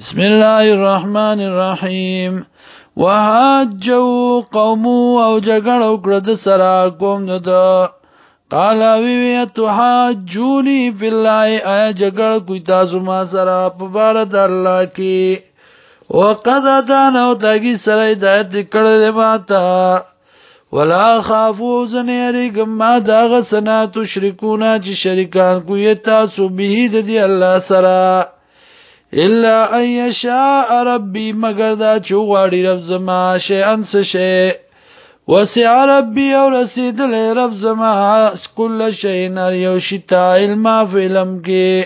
بسم الله الرحمن الرحیم وهاجو قوم او جګړو کړ د سرا قوم د قال وی وی تهاجوني بالله اي جګړ کوي تاسو ما سره په بار د الله کې وقد دان او دګي سره ہدایت کړل ما تا ولا خافو زنیری گما داغ سنا تشرکونا چې شریکان کوی تاسو به د الله سره الا ان يشاء ربي مگر دا چوغاړي رب زما شي انس شي وسع ربي او رسیدل رب زما كل شي نار یو شتا علم فلم کې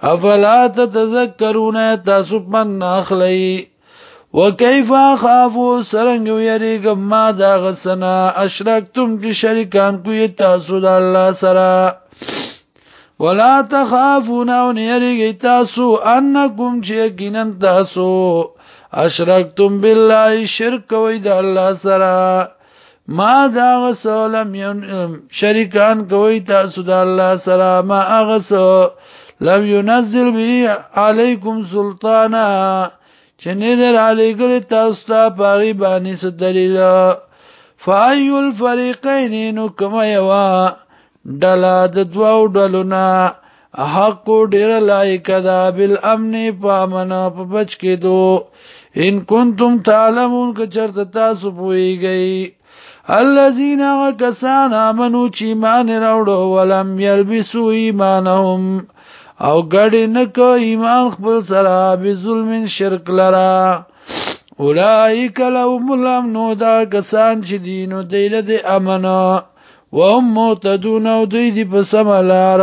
افلا تتذكرون تاسو من اخلي وكيف اخاف سرنګ ويريګم ما دا غسنا اشرکتم چې شریکان کوی تاسو د الله سره ولا تخافون او نیریږئ تاسو انکم چې کینن تاسو اشرکتم بالله شرک کوي د الله سره ما دا غسلم شریکان کوي تاسو د الله سره ما اغسو لم ينزل به عليكم سلطانا چنه در علیګل تاسو ته پاغي باندې څه دلیل فایل فریقین نو کما یوا ډله د دواو ډلونه حق ډیر لایق ده بل امن پامنا په بچ کې دو ان کنتم تعلمون که چرته تاسو پوهیږئ الذين كسان امنوا چې مان راوړو ولم يلبسوا ایمانهم او ګډ نه کو ایمان خپل سره به ظلم شرک لرا اولائک لهم الامن دا کسان چې دینو دیله د امنه وهم مهتدون او دوی دی په سم لار